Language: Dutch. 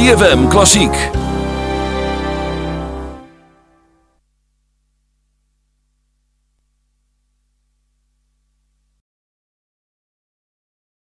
ZFM Klassiek.